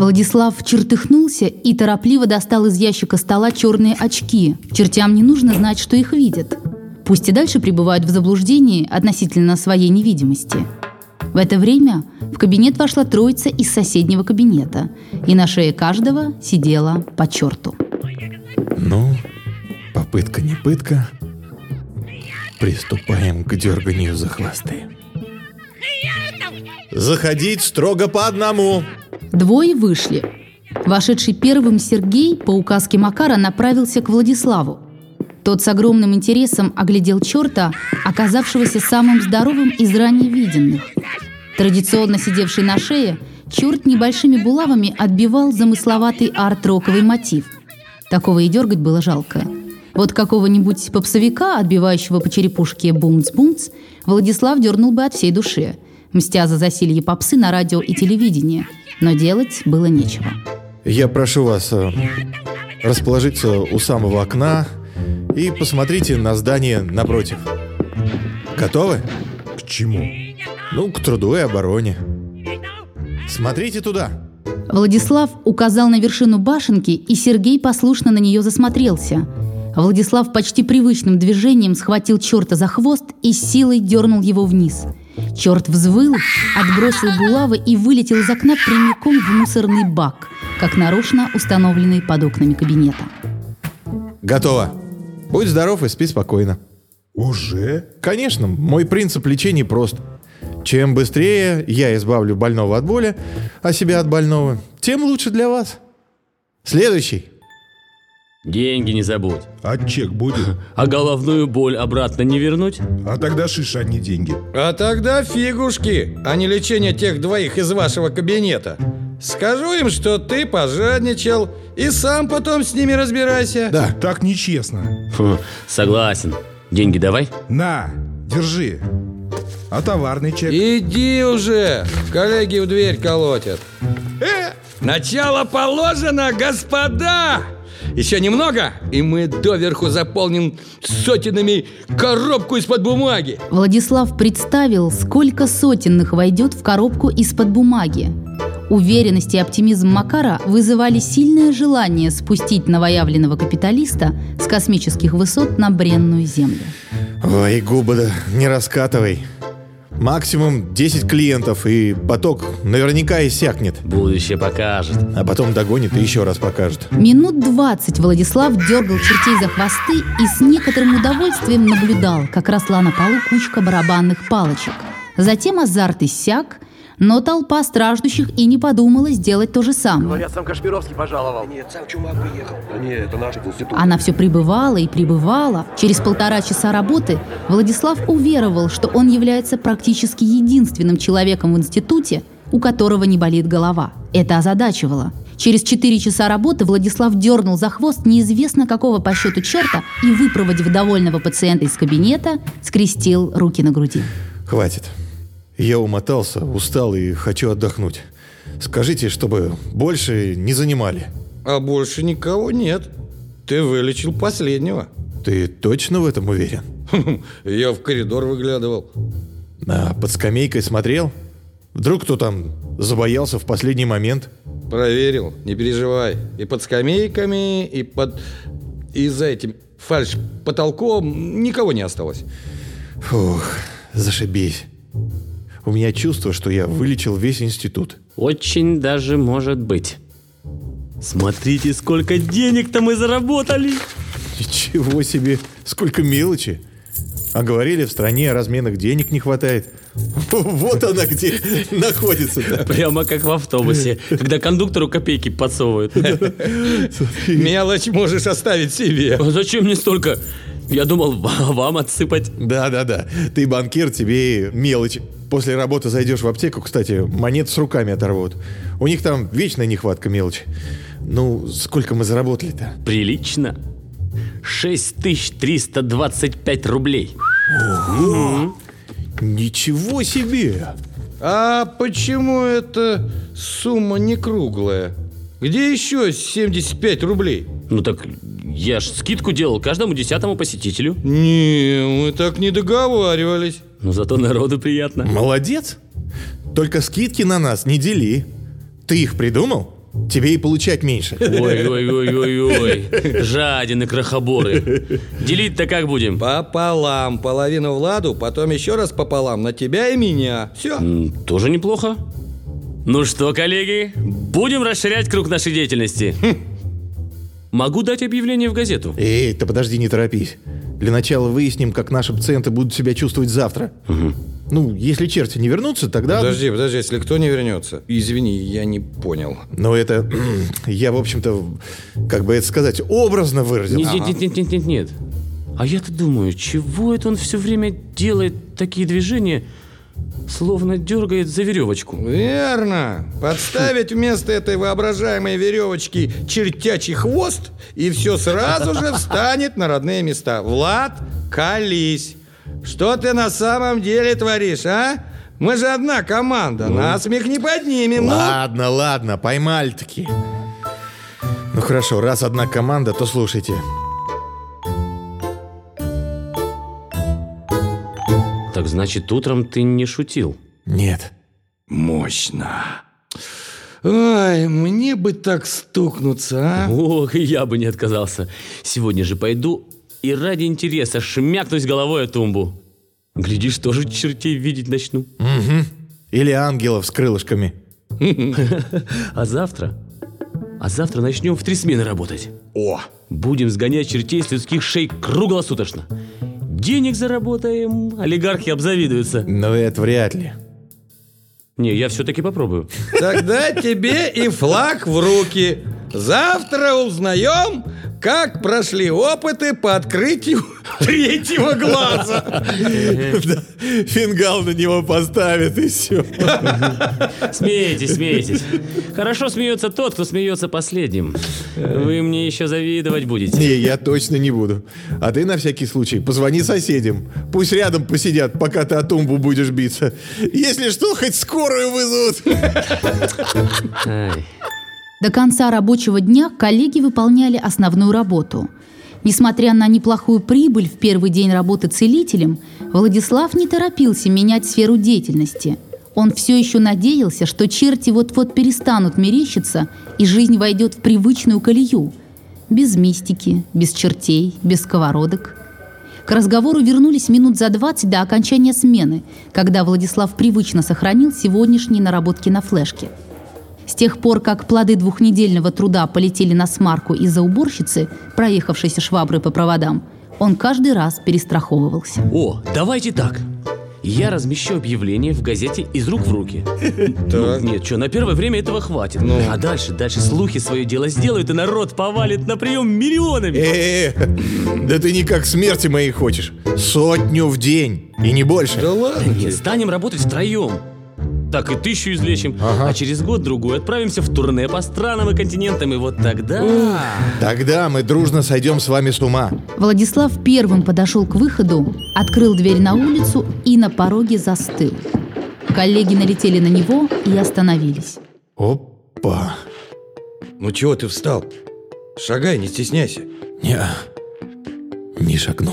Владислав чертыхнулся и торопливо достал из ящика стола черные очки. Чертям не нужно знать, что их видят. Пусть и дальше пребывают в заблуждении относительно своей невидимости. В это время в кабинет вошла троица из соседнего кабинета, и на шее каждого сидела по черту. Ну, попытка не пытка. Приступаем к дерганию за хвосты. Заходить строго по одному. Двое вышли. Вошедший первым Сергей по указке Макара направился к Владиславу. Тот с огромным интересом оглядел черта, оказавшегося самым здоровым из ранее виденных. Традиционно сидевший на шее, черт небольшими булавами отбивал замысловатый арт-роковый мотив. Такого и дергать было жалко. Вот какого-нибудь попсовика, отбивающего по черепушке бумц-бумц, Владислав дернул бы от всей души, мстя за засилье попсы на радио и телевидении. Но делать было нечего. Я прошу вас э, расположиться у самого окна и посмотрите на здание напротив. Готовы? К чему? Ну, к труду и обороне. Смотрите туда. Владислав указал на вершину башенки, и Сергей послушно на нее засмотрелся. Владислав почти привычным движением схватил черта за хвост и силой дернул его вниз. Черт взвыл, отбросил булавы и вылетел из окна прямиком в мусорный бак, как нарочно установленный под окнами кабинета. Готово. Будь здоров и спи спокойно. Уже? Конечно, мой принцип лечения прост. Чем быстрее я избавлю больного от боли, а себя от больного, тем лучше для вас. Следующий. Деньги не забудь. А чек будет? А головную боль обратно не вернуть? А тогда шиша, а не деньги. А тогда фигушки, а не лечение тех двоих из вашего кабинета. Скажу им, что ты пожадничал, и сам потом с ними разбирайся. Да. Так нечестно. Фу, согласен. Деньги давай. На, держи. А товарный чек? Иди уже, коллеги в дверь колотят. Э, начало положено, господа! Еще немного, и мы доверху заполним сотенами коробку из-под бумаги. Владислав представил, сколько сотенных войдет в коробку из-под бумаги. Уверенность и оптимизм Макара вызывали сильное желание спустить новоявленного капиталиста с космических высот на бренную землю. Ой, губа, да не раскатывай. Максимум 10 клиентов, и поток наверняка иссякнет. Будущее покажет. А потом догонит и еще раз покажет. Минут двадцать Владислав дергал чертей за хвосты и с некоторым удовольствием наблюдал, как росла на полу кучка барабанных палочек. Затем азарт иссяк, но толпа страждущих и не подумала сделать то же самое. Говорят, сам Кашпировский пожаловал. Нет, сам Чумак приехал. Да нет, это наш институт. Она все прибывала и прибывала. Через полтора часа работы Владислав уверовал, что он является практически единственным человеком в институте, у которого не болит голова. Это озадачивало. Через четыре часа работы Владислав дернул за хвост неизвестно какого по счету черта и, выпроводив довольного пациента из кабинета, скрестил руки на груди. Хватит. Я умотался, устал и хочу отдохнуть. Скажите, чтобы больше не занимали. А больше никого нет. Ты вылечил последнего. Ты точно в этом уверен? Я в коридор выглядывал. А под скамейкой смотрел? Вдруг кто там забоялся в последний момент? Проверил, не переживай. И под скамейками, и под... И за этим фальш потолком никого не осталось. Фух, зашибись. У меня чувство, что я вылечил весь институт. Очень даже может быть. Смотрите, сколько денег-то мы заработали! Ничего себе, сколько мелочи. А говорили, в стране разменных денег не хватает. Вот она где находится-то. Прямо как в автобусе, когда кондуктору копейки подсовывают. Мелочь можешь оставить себе. А зачем мне столько? Я думал, ва- вам отсыпать. Да-да-да, ты банкир, тебе мелочь. После работы зайдешь в аптеку, кстати, монет с руками оторвут. У них там вечная нехватка мелочи. Ну, сколько мы заработали-то? Прилично. 6325 рублей. Ничего себе! А почему эта сумма не круглая? Где еще 75 рублей? Ну так я ж скидку делал каждому десятому посетителю. Не, мы так не договаривались. Но зато народу приятно. Молодец! Только скидки на нас не дели. Ты их придумал? тебе и получать меньше. Ой-ой-ой-ой-ой. Жадины крохоборы. Делить-то как будем? Пополам. Половину Владу, потом еще раз пополам на тебя и меня. Все. М, Тоже неплохо. Ну что, коллеги, будем расширять круг нашей деятельности. Могу дать объявление в газету. Эй, ты подожди, не торопись. Для начала выясним, как наши пациенты будут себя чувствовать завтра. Ну, если черти не вернутся, тогда... Подожди, подожди, если кто не вернется. Извини, я не понял. Но это... Я, в общем-то, как бы это сказать, образно выразил. Нет, нет, нет, нет, нет, нет, нет. А я-то думаю, чего это он все время делает такие движения, словно дергает за веревочку? Верно. Подставить вместо этой воображаемой веревочки чертячий хвост, и все сразу же встанет на родные места. Влад, колись. Что ты на самом деле творишь, а? Мы же одна команда, насмех не поднимем. ну. Ладно, ладно, поймали-таки. Ну хорошо, раз одна команда, то слушайте. Так значит, утром ты не шутил. Нет. Мощно. Ой, мне бы так стукнуться, а? Ох, я бы не отказался. Сегодня же пойду и ради интереса шмякнусь головой о тумбу. Глядишь, тоже чертей видеть начну. Или ангелов с крылышками. А завтра? А завтра начнем в три смены работать. О, Будем сгонять чертей с людских шей круглосуточно. Денег заработаем, олигархи обзавидуются. Но это вряд ли. Не, я все-таки попробую. тогда тебе и флаг в руки. Завтра узнаем, как прошли опыты по открытию третьего глаза. Фингал на него поставит и все. Смейтесь, смейтесь. Хорошо смеется тот, кто смеется последним. Вы мне еще завидовать будете. Не, я точно не буду. А ты на всякий случай позвони соседям. Пусть рядом посидят, пока ты о тумбу будешь биться. Если что, хоть скорую вызовут. Ай. До конца рабочего дня коллеги выполняли основную работу. Несмотря на неплохую прибыль в первый день работы целителем, Владислав не торопился менять сферу деятельности. Он все еще надеялся, что черти вот-вот перестанут мерещиться, и жизнь войдет в привычную колею. Без мистики, без чертей, без сковородок. К разговору вернулись минут за 20 до окончания смены, когда Владислав привычно сохранил сегодняшние наработки на флешке. С тех пор, как плоды двухнедельного труда полетели на смарку из-за уборщицы, проехавшейся шваброй по проводам, он каждый раз перестраховывался. О, давайте так. Я размещу объявление в газете из рук в руки. Ну, нет, что, на первое время этого хватит. А дальше, дальше слухи свое дело сделают, и народ повалит на прием миллионами. Э, да ты никак смерти моей хочешь. Сотню в день. И не больше. Да ладно. Да нет, станем работать втроем. Так и тысячу излечим. А через год-другой отправимся в турне по странам и континентам. И вот тогда... Тогда мы дружно сойдем с вами с ума. Владислав первым подошел к выходу, открыл дверь на улицу и на пороге застыл. Коллеги налетели на него и остановились. Опа. Ну чего ты встал? Шагай, не стесняйся. Не, не шагну.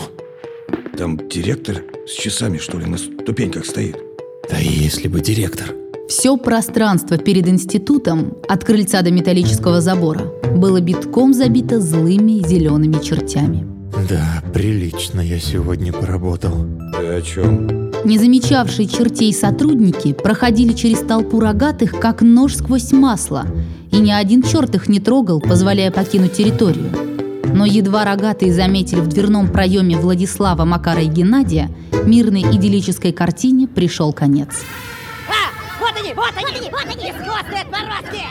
Там директор с часами, что ли, на ступеньках стоит. Да если бы директор. Все пространство перед институтом, от крыльца до металлического забора, было битком забито злыми зелеными чертями. Да, прилично я сегодня поработал. Ты о чем? Не замечавшие чертей сотрудники проходили через толпу рогатых, как нож сквозь масло, и ни один черт их не трогал, позволяя покинуть территорию. Но едва рогатые заметили в дверном проеме Владислава, Макара и Геннадия, мирной идиллической картине пришел конец. А, вот они, вот они, вот они, бесхвостые отморозки!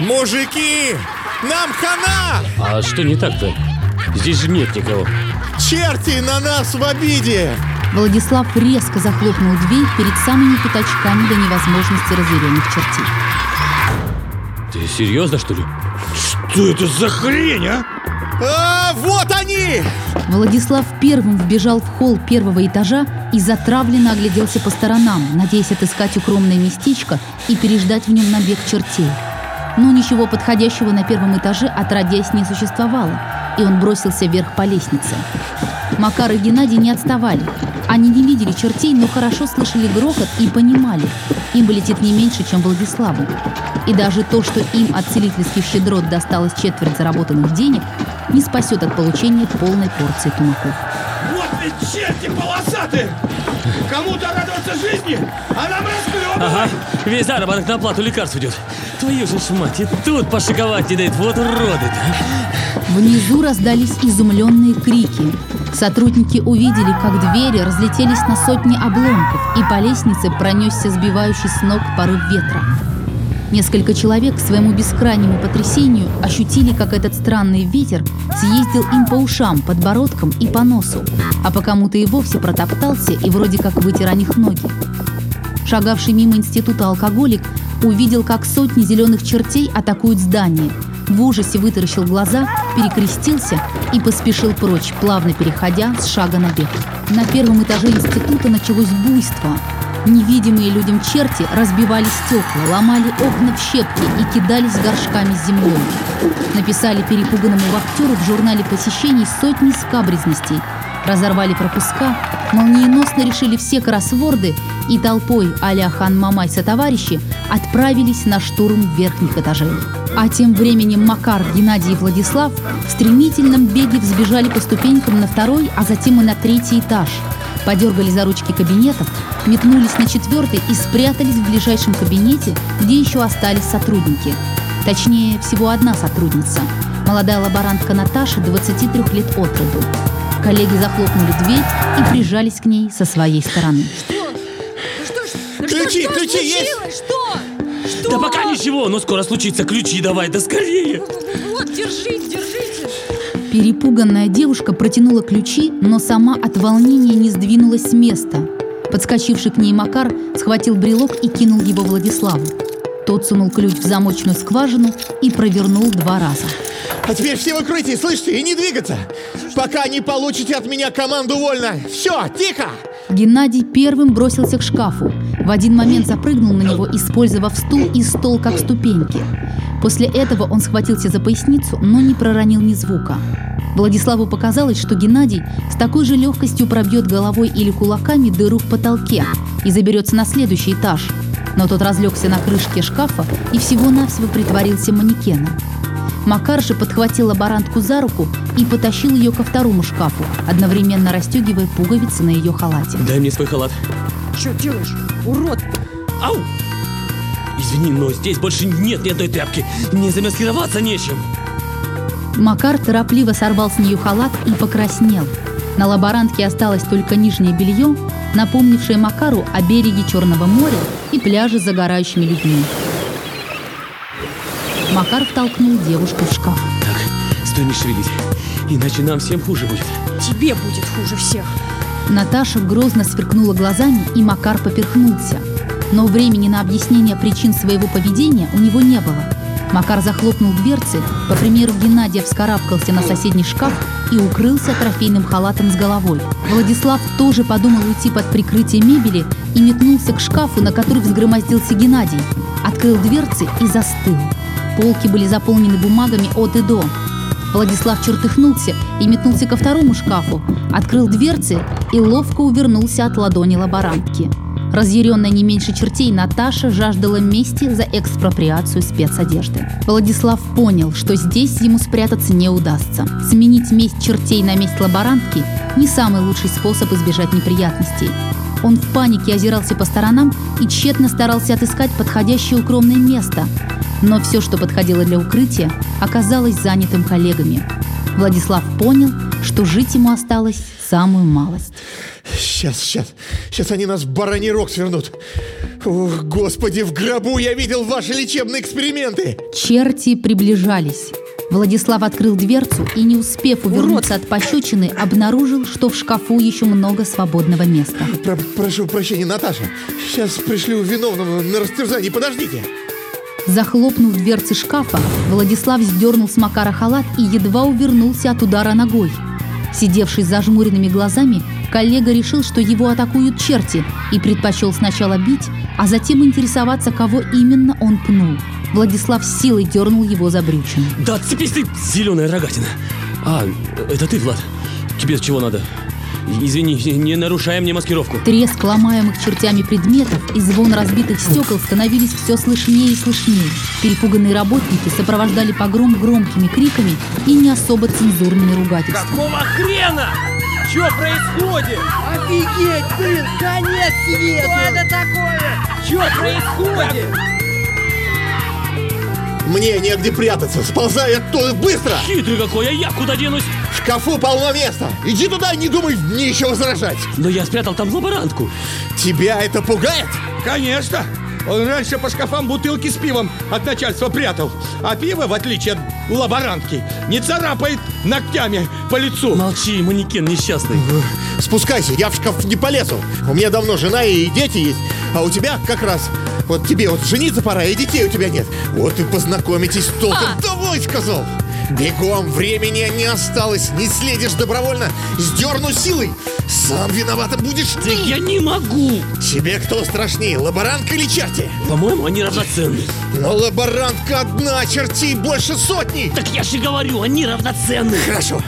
Мужики! Нам хана! А что не так-то? Здесь же нет никого. Черти на нас в обиде! Владислав резко захлопнул дверь перед самыми пятачками до невозможности разъяренных чертей. Ты серьезно, что ли? Что это за хрень, а? А, вот они! Владислав первым вбежал в холл первого этажа и затравленно огляделся по сторонам, надеясь отыскать укромное местечко и переждать в нем набег чертей. Но ничего подходящего на первом этаже отродясь не существовало, и он бросился вверх по лестнице. Макар и Геннадий не отставали. Они не видели чертей, но хорошо слышали грохот и понимали, им летит не меньше, чем Владиславу. И даже то, что им от целительских щедрот досталось четверть заработанных денег, не спасет от получения полной порции тумаков. Вот ведь черти полосатые! Кому-то радоваться жизни, а нам расклевывать! Ага, весь заработок на плату лекарств идет. Твою же ж мать, и тут пошиковать не дает, вот уроды-то. Внизу раздались изумленные крики. Сотрудники увидели, как двери разлетелись на сотни обломков, и по лестнице пронесся сбивающий с ног порыв ветра. Несколько человек к своему бескрайнему потрясению ощутили, как этот странный ветер съездил им по ушам, подбородкам и по носу, а по кому-то и вовсе протоптался и вроде как вытер о них ноги. Шагавший мимо института алкоголик увидел, как сотни зеленых чертей атакуют здание. В ужасе вытаращил глаза, перекрестился и поспешил прочь, плавно переходя с шага на бег. На первом этаже института началось буйство. Невидимые людям черти разбивали стекла, ломали окна в щепки и кидались горшками с землей. Написали перепуганному вахтеру в журнале посещений сотни скабрезностей. Разорвали пропуска, молниеносно решили все кроссворды и толпой а-ля хан Мамай со товарищи отправились на штурм верхних этажей. А тем временем Макар, Геннадий и Владислав в стремительном беге взбежали по ступенькам на второй, а затем и на третий этаж – подергали за ручки кабинетов, метнулись на четвертый и спрятались в ближайшем кабинете, где еще остались сотрудники. Точнее, всего одна сотрудница. Молодая лаборантка Наташа, 23 лет от роду. Коллеги захлопнули дверь и прижались к ней со своей стороны. Ключи, что ключи есть? случилось? Что? Что? Да пока ничего, но скоро случится. Ключи давай, да скорее. Вот, держите, держите. Перепуганная девушка протянула ключи, но сама от волнения не сдвинулась с места. Подскочивший к ней Макар схватил брелок и кинул его Владиславу. Тот сунул ключ в замочную скважину и провернул два раза. А теперь все в укрытии, слышите, и не двигаться, пока не получите от меня команду вольно. Все, тихо! Геннадий первым бросился к шкафу. В один момент запрыгнул на него, использовав стул и стол как ступеньки. После этого он схватился за поясницу, но не проронил ни звука. Владиславу показалось, что Геннадий с такой же легкостью пробьет головой или кулаками дыру в потолке и заберется на следующий этаж. Но тот разлегся на крышке шкафа и всего-навсего притворился манекеном. Макар же подхватил лаборантку за руку и потащил ее ко второму шкафу, одновременно расстегивая пуговицы на ее халате. Дай мне свой халат. Что делаешь? Урод. Ау! Извини, но здесь больше нет ни одной тряпки. Мне замаскироваться нечем. Макар торопливо сорвал с нее халат и покраснел. На лаборантке осталось только нижнее белье, напомнившее Макару о береге Черного моря и пляже с загорающими людьми. Макар втолкнул девушку в шкаф. Так, стой, не шевелись. Иначе нам всем хуже будет. Тебе будет хуже всех. Наташа грозно сверкнула глазами, и Макар поперхнулся. Но времени на объяснение причин своего поведения у него не было. Макар захлопнул дверцы, по примеру Геннадия вскарабкался на соседний шкаф и укрылся трофейным халатом с головой. Владислав тоже подумал уйти под прикрытие мебели и метнулся к шкафу, на который взгромоздился Геннадий. Открыл дверцы и застыл. Полки были заполнены бумагами от и до. Владислав чертыхнулся и метнулся ко второму шкафу, открыл дверцы и ловко увернулся от ладони лаборантки. Разъяренная не меньше чертей, Наташа жаждала мести за экспроприацию спецодежды. Владислав понял, что здесь ему спрятаться не удастся. Сменить месть чертей на месть лаборантки – не самый лучший способ избежать неприятностей. Он в панике озирался по сторонам и тщетно старался отыскать подходящее укромное место. Но все, что подходило для укрытия, оказалось занятым коллегами. Владислав понял, что жить ему осталось самую малость. Сейчас, сейчас, сейчас они нас в бараний рог свернут. Ох, господи, в гробу я видел ваши лечебные эксперименты. Черти приближались. Владислав открыл дверцу и, не успев увернуться от пощечины, обнаружил, что в шкафу еще много свободного места. Про- прошу прощения, Наташа. Сейчас пришлю виновного на растерзание. Подождите. Захлопнув дверцы шкафа, Владислав сдернул с Макара халат и едва увернулся от удара ногой. Сидевший с зажмуренными глазами, коллега решил, что его атакуют черти, и предпочел сначала бить, а затем интересоваться, кого именно он пнул. Владислав силой дернул его за брючину. Да отцепись ты, зеленая рогатина. А, это ты, Влад? Тебе чего надо? Извини, не нарушай мне маскировку. Треск ломаемых чертями предметов и звон разбитых стекол становились все слышнее и слышнее. Перепуганные работники сопровождали погром громкими криками и не особо цензурными ругательствами. Какого хрена? Что происходит? Офигеть, блин, конец свету! Что это такое? Что происходит? Мне негде прятаться. Сползай оттуда быстро! Хитрый какой, а я куда денусь? В шкафу полно места. Иди туда и не думай еще возражать. Но я спрятал там лаборантку. Тебя это пугает? Конечно! Он раньше по шкафам бутылки с пивом от начальства прятал. А пиво, в отличие от лаборантки, не царапает ногтями по лицу. Молчи, манекен несчастный. Спускайся, я в шкаф не полезу. У меня давно жена и дети есть. А у тебя как раз, вот тебе вот жениться пора, и детей у тебя нет. Вот и познакомитесь толком. Давай, сказал. Бегом, времени не осталось. Не следишь добровольно, сдерну силой. Сам виновата будешь ты. я не могу. Тебе кто страшнее, лаборантка или черти? По-моему, они равноценны. Но лаборантка одна, чертей больше сотни. Так я же говорю, они равноценны. Хорошо.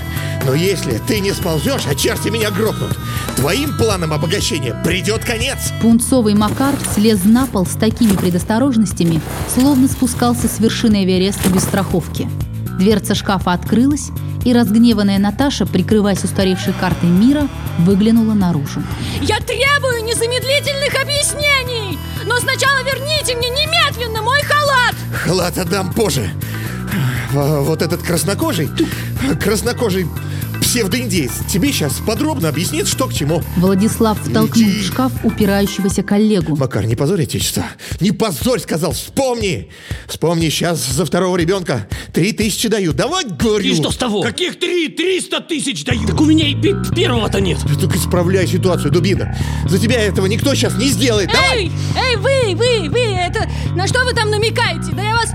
Но если ты не сползешь, а черти меня грохнут, твоим планам обогащения придет конец. Пунцовый Макар слез на пол с такими предосторожностями, словно спускался с вершины Эвереста без страховки. Дверца шкафа открылась, и разгневанная Наташа, прикрываясь устаревшей картой мира, выглянула наружу. Я требую незамедлительных объяснений! Но сначала верните мне немедленно мой халат! Халат отдам позже. А Вот этот краснокожий, краснокожий псевдоиндеец тебе сейчас подробно объяснит, что к чему. Владислав втолкнул Иди. в шкаф упирающегося коллегу. Макар, не позорь отечество. Не позорь, сказал, вспомни. Вспомни, сейчас за второго ребенка три тысячи даю. Давай, говорю. И что с того? Каких три? Триста тысяч дают! Так у меня и первого-то нет. Ты только исправляй ситуацию, дубина. За тебя этого никто сейчас не сделает. Давай. Эй, эй, вы, вы, вы, это... На что вы там намекаете? Да я вас...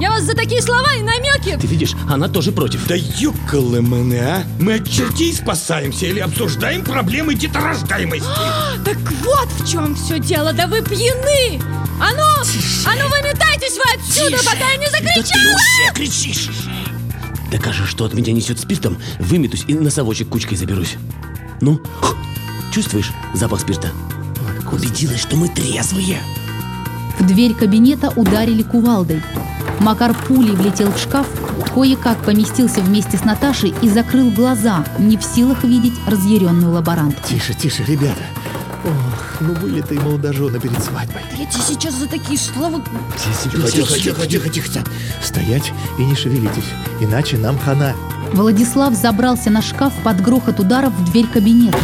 Я вас за такие слова и намеки... Ты видишь, она тоже против. Да юколы а! Мы от чертей спасаемся или обсуждаем проблемы деторождаемости? Так вот в чем все дело, да вы пьяны! А ну, а ну выметайтесь вы отсюда, пока я не Да ты закричала! уже кричишь. Докажешь, что от меня несет спиртом, выметусь и носовочек кучкой заберусь. Ну, чувствуешь запах спирта? Убедилась, что мы трезвые. В дверь кабинета ударили кувалдой. Макар пулей влетел в шкаф, кое-как поместился вместе с Наташей и закрыл глаза, не в силах видеть разъяренную лаборантку. Тише, тише, ребята. Ох, ну были ты молодожены перед свадьбой. Я тебе сейчас за такие слова... Тихо, тихо, тихо, тихо, тихо. Стоять и не шевелитесь, иначе нам хана. Владислав забрался на шкаф под грохот ударов в дверь кабинета,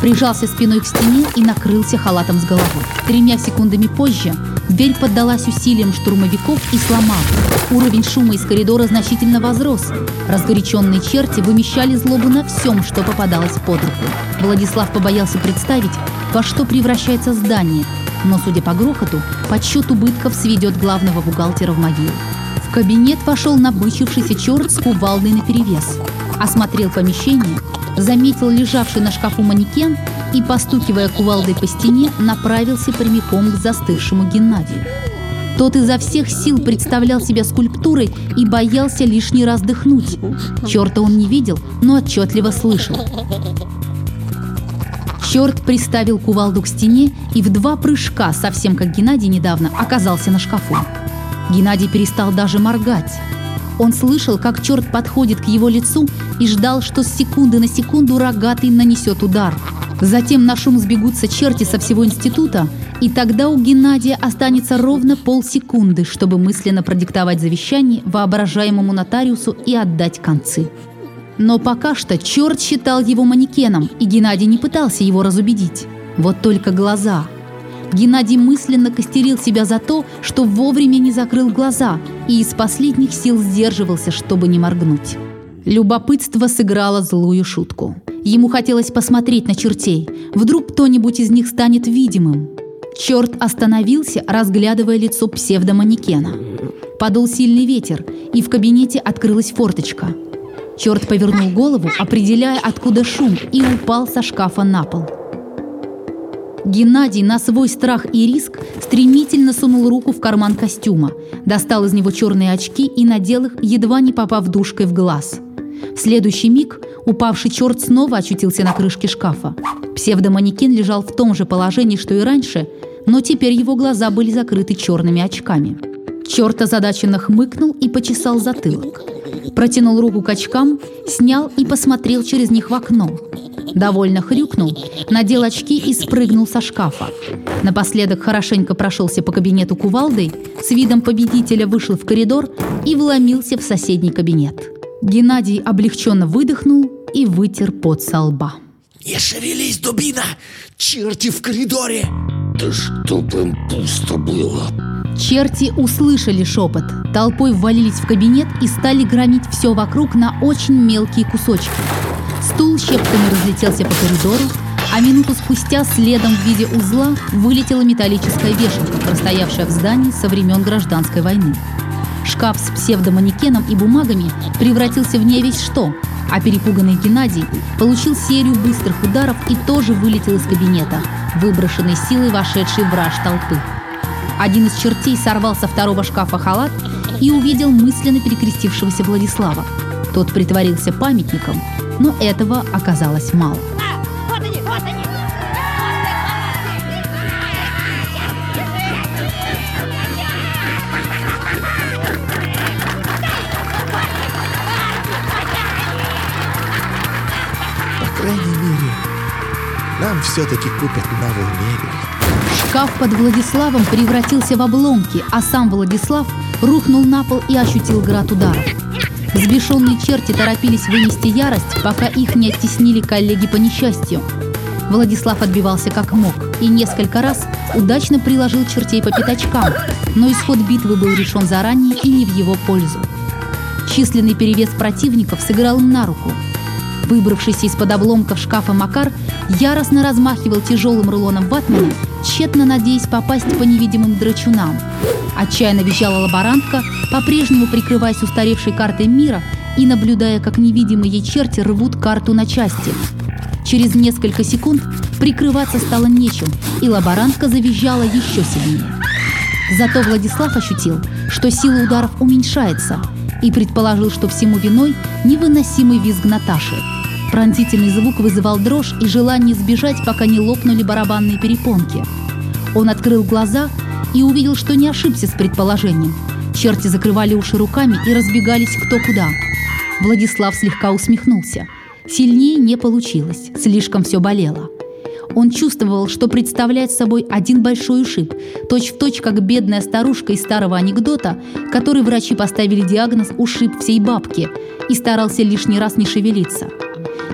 прижался спиной к стене и накрылся халатом с головой. Тремя секундами позже дверь поддалась усилиям штурмовиков и сломалась. Уровень шума из коридора значительно возрос. Разгоряченные черти вымещали злобу на всем, что попадалось под руку. Владислав побоялся представить, во что превращается здание, но, судя по грохоту, подсчет убытков сведет главного бухгалтера в могилу. В кабинет вошел набычившийся черт с кувалдой наперевес. Осмотрел помещение, заметил лежавший на шкафу манекен и, постукивая кувалдой по стене, направился прямиком к застывшему Геннадию. Тот изо всех сил представлял себя скульптурой и боялся лишний раз дыхнуть. Черта он не видел, но отчетливо слышал. Черт приставил кувалду к стене и в два прыжка, совсем как Геннадий недавно, оказался на шкафу. Геннадий перестал даже моргать. Он слышал, как черт подходит к его лицу и ждал, что с секунды на секунду рогатый нанесет удар. Затем на шум сбегутся черти со всего института, и тогда у Геннадия останется ровно полсекунды, чтобы мысленно продиктовать завещание воображаемому нотариусу и отдать концы. Но пока что черт считал его манекеном, и Геннадий не пытался его разубедить. Вот только глаза. Геннадий мысленно костерил себя за то, что вовремя не закрыл глаза и из последних сил сдерживался, чтобы не моргнуть. Любопытство сыграло злую шутку. Ему хотелось посмотреть на чертей. Вдруг кто-нибудь из них станет видимым. Черт остановился, разглядывая лицо псевдоманекена. Подул сильный ветер, и в кабинете открылась форточка. Черт повернул голову, определяя, откуда шум, и упал со шкафа на пол. Геннадий на свой страх и риск стремительно сунул руку в карман костюма, достал из него черные очки и надел их, едва не попав душкой в глаз. В следующий миг упавший черт снова очутился на крышке шкафа. Псевдоманекен лежал в том же положении, что и раньше, но теперь его глаза были закрыты черными очками. Черт озадаченно хмыкнул и почесал затылок. Протянул руку к очкам, снял и посмотрел через них в окно. Довольно хрюкнул, надел очки и спрыгнул со шкафа. Напоследок хорошенько прошелся по кабинету кувалдой, с видом победителя вышел в коридор и вломился в соседний кабинет. Геннадий облегченно выдохнул и вытер пот со лба. Не шевелись, дубина! Черти в коридоре! Да чтоб им пусто было. Черти услышали шепот, толпой ввалились в кабинет и стали громить все вокруг на очень мелкие кусочки. Стул щепками разлетелся по коридору, а минуту спустя следом в виде узла вылетела металлическая вешалка, простоявшая в здании со времен гражданской войны. Шкаф с псевдоманекеном и бумагами превратился в не весь что, а перепуганный Геннадий получил серию быстрых ударов и тоже вылетел из кабинета, выброшенной силой вошедшей в раж толпы. Один из чертей сорвал со второго шкафа халат и увидел мысленно перекрестившегося Владислава. Тот притворился памятником, но этого оказалось мало. Все-таки купят новую мебель. Шкаф под Владиславом превратился в обломки, а сам Владислав рухнул на пол и ощутил град ударов. Взбешенные черти торопились вынести ярость, пока их не оттеснили коллеги по несчастью. Владислав отбивался как мог и несколько раз удачно приложил чертей по пятачкам, но исход битвы был решен заранее и не в его пользу. Численный перевес противников сыграл им на руку. Выбравшийся из-под обломков шкафа Макар яростно размахивал тяжелым рулоном ватмана, тщетно надеясь попасть по невидимым драчунам. Отчаянно визжала лаборантка, по-прежнему прикрываясь устаревшей картой мира и наблюдая, как невидимые черти рвут карту на части. Через несколько секунд прикрываться стало нечем, и лаборантка завизжала еще сильнее. Зато Владислав ощутил, что сила ударов уменьшается, и предположил, что всему виной невыносимый визг Наташи. Пронзительный звук вызывал дрожь и желание сбежать, пока не лопнули барабанные перепонки. Он открыл глаза и увидел, что не ошибся с предположением. Черти закрывали уши руками и разбегались кто куда. Владислав слегка усмехнулся. Сильнее не получилось, слишком все болело. Он чувствовал, что представляет собой один большой ушиб, точь-в-точь, как бедная старушка из старого анекдота, которой врачи поставили диагноз «ушиб всей бабки» и старался лишний раз не шевелиться.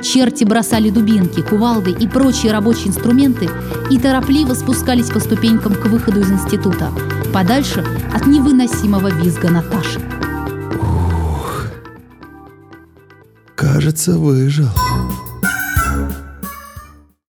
Черти бросали дубинки, кувалды и прочие рабочие инструменты и торопливо спускались по ступенькам к выходу из института, подальше от невыносимого визга Наташи. Кажется, выжил.